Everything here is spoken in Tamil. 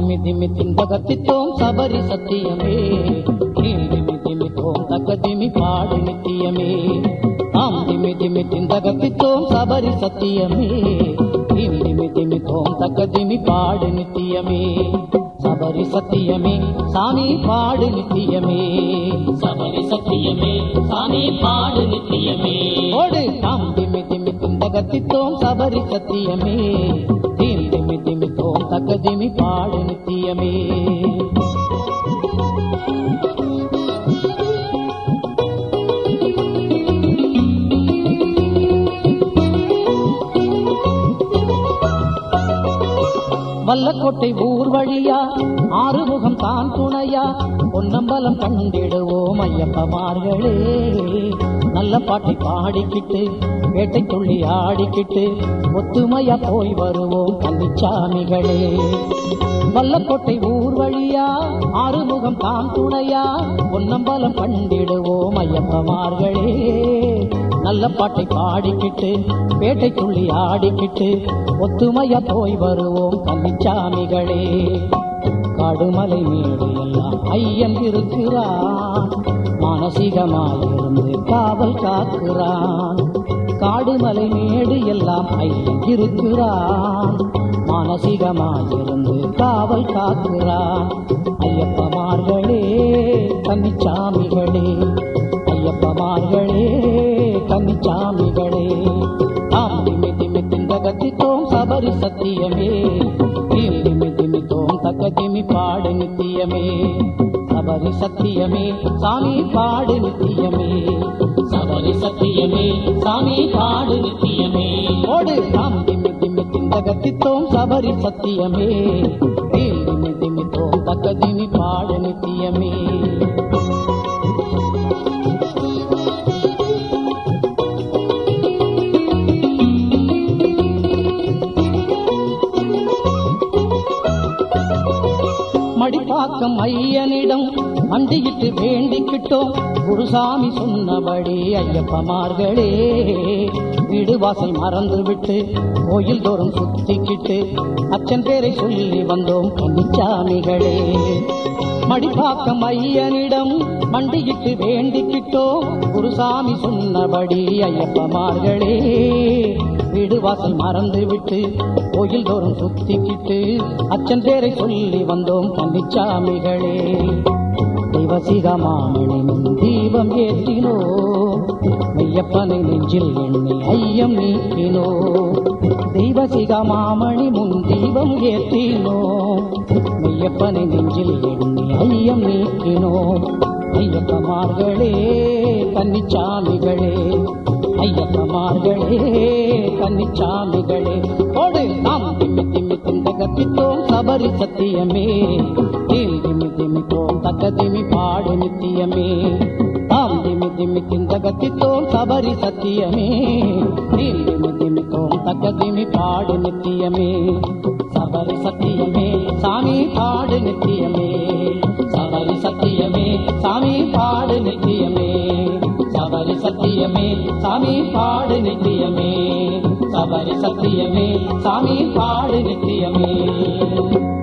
தகத்தித்தோம் சபரி சத்தியமே திமி திமி தோம் தக்க திமி பாடு நித்தியமே தாம் திமி திமி திந்தகத்தித்தோம் சபரி சத்தியமே திமி திமி திமி தோம் தக்க திமி பாடு நித்தியமே சபரி சத்தியமே சாமி பாடு நித்தியமே சபரி சத்தியமே சாமி பாடு நித்தியமே ஓடு தாம் திமி திமி திந்தகத்தித்தோம் சபரி சத்தியமே தீம் திமி திமி தக்கதிமி பாடு நித்தியமே. வல்லக்கோட்டை ஊர் வழியா ஆறு ஆறுமுகம் தான் துணையா? பொன்னம்பலம் கண்டிடுவோம் ஐயப்பமார்களே நல்ல பாட்டை பாடிக்கிட்டு வேட்டை துள்ளி ஆடிக்கிட்டு ஒத்துமையா போய் வருவோம் கன்னிச்சாமிகளே வல்லக்கோட்டை ஊர் வழியா ஆறுமுகம் தான் துணையா? பொன்னம்பலம் கண்டிடுவோம் ஐயப்பமார்களே நல்ல பாட்டை பாடிக்கிட்டு வேட்டை துள்ளி ஆடிக்கிட்டு ஒத்துமையா போய் வருவோம் கன்னிச்சாமிகளே காடுமலை மேடு எல்லாம் ஐயன் இருக்கிறான். மானசீகமாயிருந்து காவல் காக்கிறான். காடுமலை மேடு எல்லாம் ஐயன் இருக்கிறான். மானசீகமாயிருந்து காவல் காக்கிறான். ஐயப்பமார்களே கன்னிச்சாமிகளே. ஐயப்பமார்களே கன்னிச்சாமிகளே. ஆம் திமி திமி திண்டகத்தித்தோம் சபரி சத்தியமே. திமித்தோம் பாடு நித்தியமே. சபரி சத்தியமே சாமி பாடு நித்தியமே. சபரி சத்தியமே சாமி பாடு நித்தியமே. ஓடு தாம் திமி திமி திண்டகத்தித்தோம் சபரி சத்தியமே. தீம் திமி திமித்தோம் பக்கதிமி பாடு நித்தியமே. மடிப்பாக்கம் ஐயனிடம் மண்டியிட்டு வேண்டிக்கிட்டோம். குருசாமி சொன்னபடி ஐயப்பமார்களே வீடு வாசல் மறந்து விட்டு கோயில் தோறும் சுத்திக்கிட்டு அச்சன் பேரை சொல்லி வந்தோம் கன்னிச்சாமிகளே. மடிப்பாக்கம் ஐயனிடம் மண்டியிட்டு வேண்டிக்கிட்டோம். குருசாமி சொன்னபடி ஐயப்பமார்களே வீடு வாசல் மறந்து விட்டு கோயில் தோறும் சுத்திக்கிட்டு அச்சன் பேரை சொல்லி வந்தோம் கன்னிச்சாமிகளே தெய்வசிகமாமணி முன் தீபம் ஏற்றினோ. மெய்யப்பனை நெஞ்சில் எண்ணி ஐயம் நீக்கினோ. தெய்வசிகமாமணி முன் தீபம் ஏற்றினோ. மெய்யப்பனை நெஞ்சில் எண்ணி ஐயம் நீக்கினோ. ஐயப்பமார்களே கன்னிச்சாமிகளே ஐயப்பமார்களே கன்னிச்சாமிகளே ஓடு திம்மி திண்டகத்தித்தோம் சபரி சத்தியமே தீம் திம்மி திமித்தோம் தக்க திமி பாடு நித்தியமே தாம் திமி திம்மி திண்டகத்தித்தோம் சபரி சத்தியமே தீம் திமி திமித்தோம் தக்க திமி பாடு நித்தியமே சபரி சத்தியமே சாமி பாடு நித்தியமே சபரி சத்தியமே சாமி பாடு நித்தியமே சபரி சத்தியமே சத்தியமே. சாமி பாடு நித்தியமே.